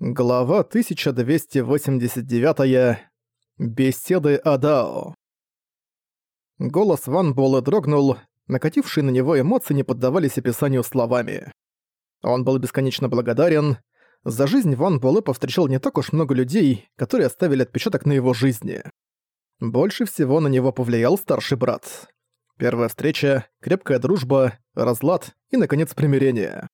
Глава 1289. Беседы Адао. Голос Ван Буэлэ дрогнул, накатившие на него эмоции не поддавались описанию словами. Он был бесконечно благодарен. За жизнь Ван Буэлэ повстречал не так уж много людей, которые оставили отпечаток на его жизни. Больше всего на него повлиял старший брат. Первая встреча, крепкая дружба, разлад и, наконец, примирение.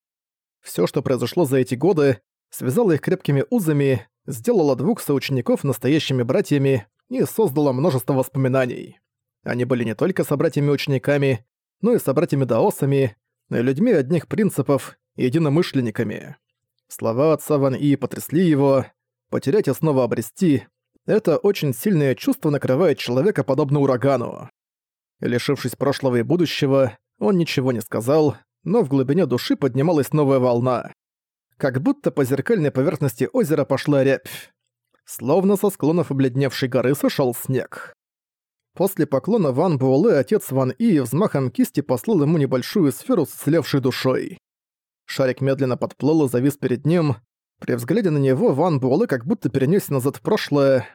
Всё, что произошло за эти годы, связала их крепкими узами, сделала двух соучеников настоящими братьями и создала множество воспоминаний. Они были не только собратьями-учениками, но и собратьями-даосами, людьми одних принципов, единомышленниками. Слова отца Ван И потрясли его. Потерять и снова обрести — это очень сильное чувство накрывает человека подобно урагану. Лишившись прошлого и будущего, он ничего не сказал, но в глубине души поднималась новая волна как будто по зеркальной поверхности озера пошла рябь. Словно со склонов обледневшей горы сошел снег. После поклона Ван Буэлэ отец Ван И взмахом кисти послал ему небольшую сферу с слевшей душой. Шарик медленно подплыл и завис перед ним. При взгляде на него Ван Буэлэ как будто перенесся назад в прошлое.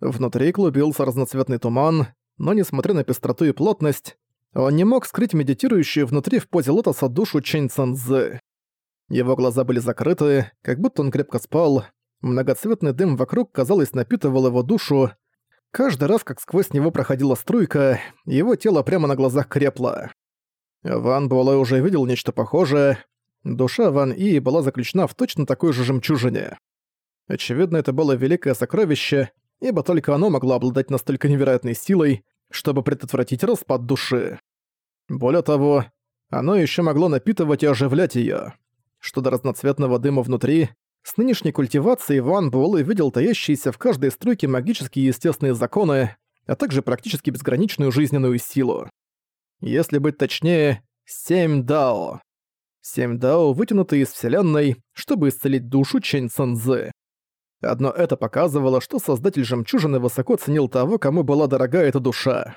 Внутри клубился разноцветный туман, но несмотря на пестроту и плотность, он не мог скрыть медитирующую внутри в позе лотоса душу Чэнь Цэнзы. Его глаза были закрыты, как будто он крепко спал. Многоцветный дым вокруг, казалось, напитывал его душу. Каждый раз, как сквозь него проходила струйка, его тело прямо на глазах крепло. Ван Буэлэ уже видел нечто похожее. Душа Ван И была заключена в точно такой же жемчужине. Очевидно, это было великое сокровище, ибо только оно могло обладать настолько невероятной силой, чтобы предотвратить распад души. Более того, оно еще могло напитывать и оживлять ее. Что до разноцветного дыма внутри, с нынешней культивацией Ван Буэлэ видел таящиеся в каждой струйке магические и естественные законы, а также практически безграничную жизненную силу. Если быть точнее, семь дао. Семь дао, вытянутые из Вселенной, чтобы исцелить душу Чэнь Цэнзы. Одно это показывало, что создатель жемчужины высоко ценил того, кому была дорога эта душа.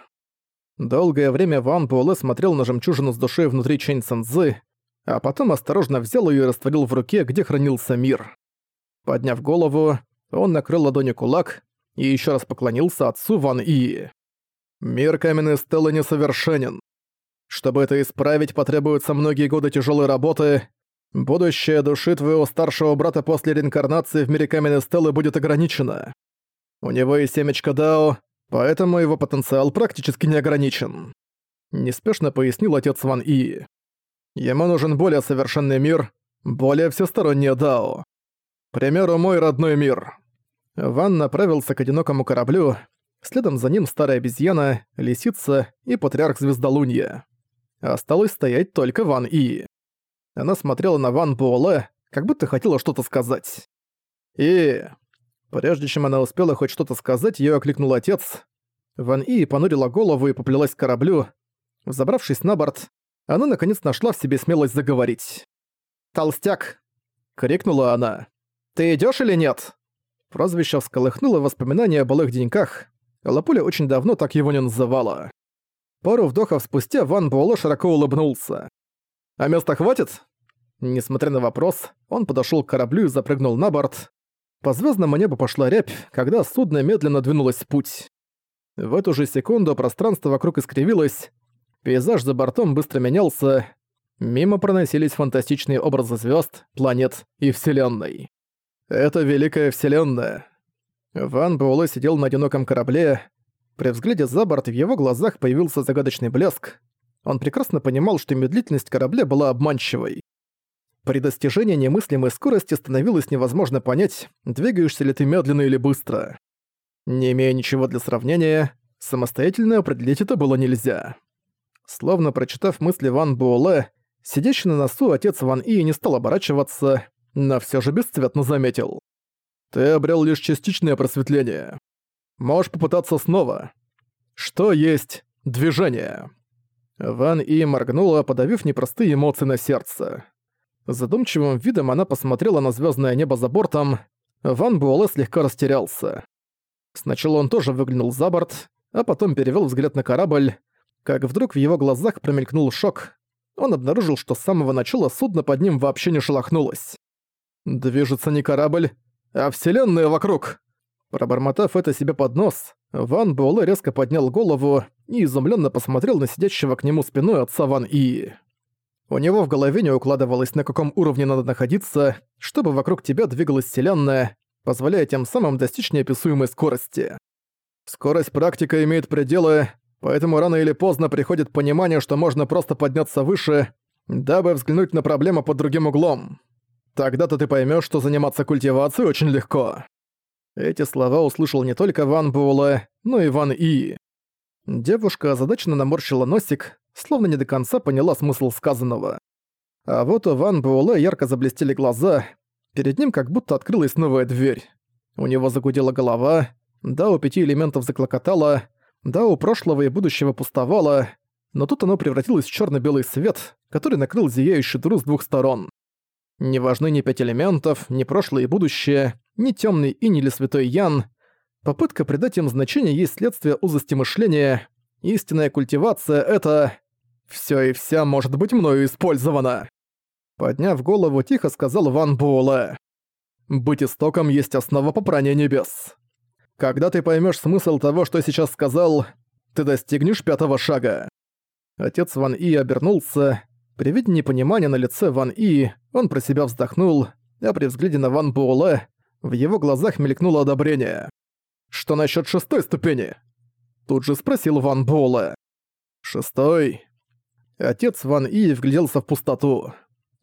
Долгое время Ван Буэлэ смотрел на жемчужину с душой внутри Чэнь Цэнзы, а потом осторожно взял ее и растворил в руке, где хранился мир. Подняв голову, он накрыл ладонью кулак и еще раз поклонился отцу Ван И. «Мир каменной стелы несовершенен. Чтобы это исправить, потребуются многие годы тяжелой работы. Будущее души твоего старшего брата после реинкарнации в мире каменной стелы будет ограничено. У него есть семечко Дао, поэтому его потенциал практически не ограничен», — неспешно пояснил отец Ван И. Ему нужен более совершенный мир, более всесторонний Дао. К примеру, мой родной мир. Ван направился к одинокому кораблю, следом за ним старая обезьяна, лисица и патриарх Звездолунья. Осталось стоять только Ван И. Она смотрела на Ван Буэлэ, как будто хотела что-то сказать. И... Прежде чем она успела хоть что-то сказать, её окликнул отец. Ван И понурила голову и поплелась к кораблю. Забравшись на борт, она наконец нашла в себе смелость заговорить. «Толстяк!» — крикнула она. «Ты идёшь или нет?» Прозвище всколыхнуло воспоминания о былых деньках. Лапуля очень давно так его не называла. Пару вдохов спустя Ван Буэлэ широко улыбнулся. «А места хватит?» Несмотря на вопрос, он подошёл к кораблю и запрыгнул на борт. По звёздному небу пошла рябь, когда судно медленно двинулось в путь. В эту же секунду пространство вокруг искривилось, Пейзаж за бортом быстро менялся. Мимо проносились фантастичные образы звезд, планет и Вселенной. Это Великая Вселенная. Ван Буэлэ сидел на одиноком корабле. При взгляде за борт в его глазах появился загадочный блеск. Он прекрасно понимал, что медлительность корабля была обманчивой. При достижении немыслимой скорости становилось невозможно понять, двигаешься ли ты медленно или быстро. Не имея ничего для сравнения, самостоятельно определить это было нельзя. Словно прочитав мысли Ван Буэлэ, сидящий на носу отец Ван И не стал оборачиваться, но все же бесцветно заметил. «Ты обрел лишь частичное просветление. Можешь попытаться снова. Что есть движение?» Ван И моргнула, подавив непростые эмоции на сердце. Задумчивым видом она посмотрела на звездное небо за бортом. Ван Буэлэ слегка растерялся. Сначала он тоже выглянул за борт, а потом перевел взгляд на корабль, как вдруг в его глазах промелькнул шок. Он обнаружил, что с самого начала судно под ним вообще не шелохнулось. Движется не корабль, а вселенная вокруг. Пробормотав это себе под нос, Ван Буэлэ резко поднял голову и изумленно посмотрел на сидящего к нему спиной отца Ван И. У него в голове не укладывалось, на каком уровне надо находиться, чтобы вокруг тебя двигалась вселенная, позволяя тем самым достичь неописуемой скорости. Скорость практика имеет пределы, поэтому рано или поздно приходит понимание, что можно просто подняться выше, дабы взглянуть на проблему под другим углом. Тогда-то ты поймешь, что заниматься культивацией очень легко. Эти слова услышал не только Ван Буэлэ, но и Ван И. Девушка озадаченно наморщила носик, словно не до конца поняла смысл сказанного. А вот у Ван Буэлэ ярко заблестели глаза, перед ним как будто открылась новая дверь. У него загудела голова, да, у пяти элементов заклокотало, да, у прошлого и будущего пустовало, но тут оно превратилось в черно белый свет, который накрыл зияющий дыру с двух сторон. Не важны ни пять элементов, ни прошлое и будущее, ни темный и или святой Ян. Попытка придать им значение есть следствие узости мышления. Истинная культивация — это... Всё и вся может быть мною использована. Подняв голову, тихо сказал Ван Буэлэ. «Быть истоком есть основа попрания небес. Когда ты поймешь смысл того, что сейчас сказал, ты достигнешь пятого шага». Отец Ван И обернулся. При виде непонимания на лице Ван И, он про себя вздохнул, а при взгляде на Ван Буэлэ в его глазах мелькнуло одобрение. «Что насчет шестой ступени?» Тут же спросил Ван Буэлэ. «Шестой?» Отец Ван И вгляделся в пустоту.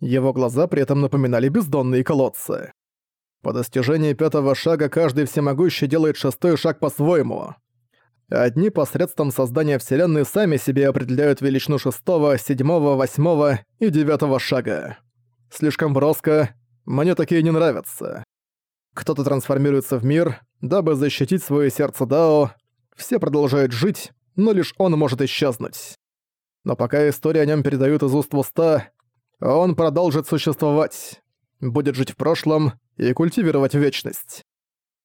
Его глаза при этом напоминали бездонные колодцы. По достижении пятого шага каждый всемогущий делает шестой шаг по-своему. Одни посредством создания Вселенной сами себе определяют величину шестого, седьмого, восьмого и девятого шага. Слишком броско, мне такие не нравятся. Кто-то трансформируется в мир, дабы защитить свое сердце Дао. Все продолжают жить, но лишь он может исчезнуть. Но пока история о нем передают из уст в уста, он продолжит существовать будет жить в прошлом и культивировать вечность.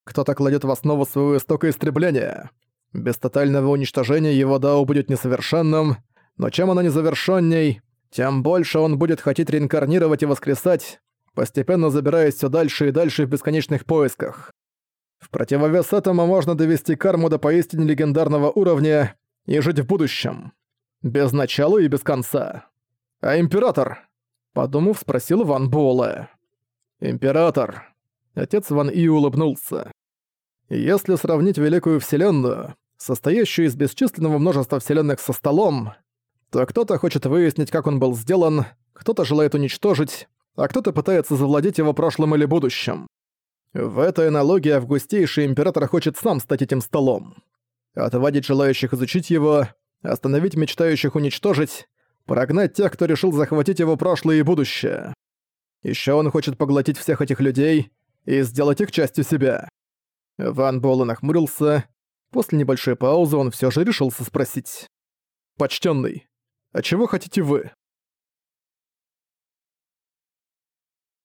Кто-то кладет в основу своего истока истребления. Без тотального уничтожения его дао будет несовершенным, но чем оно незавершенней, тем больше он будет хотеть реинкарнировать и воскресать, постепенно забираясь все дальше и дальше в бесконечных поисках. В противовес этому можно довести карму до поистине легендарного уровня и жить в будущем. Без начала и без конца. А император? Подумав, спросил Ван Буэлэ. «Император!» Отец Ван И улыбнулся. «Если сравнить Великую Вселенную, состоящую из бесчисленного множества вселенных со столом, то кто-то хочет выяснить, как он был сделан, кто-то желает уничтожить, а кто-то пытается завладеть его прошлым или будущим. В этой аналогии августейший император хочет сам стать этим столом. Отводить желающих изучить его, остановить мечтающих уничтожить, прогнать тех, кто решил захватить его прошлое и будущее. Еще он хочет поглотить всех этих людей и сделать их частью себя. Ван Буэлэ нахмурился. После небольшой паузы он все же решился спросить. «Почтенный, а чего хотите вы?»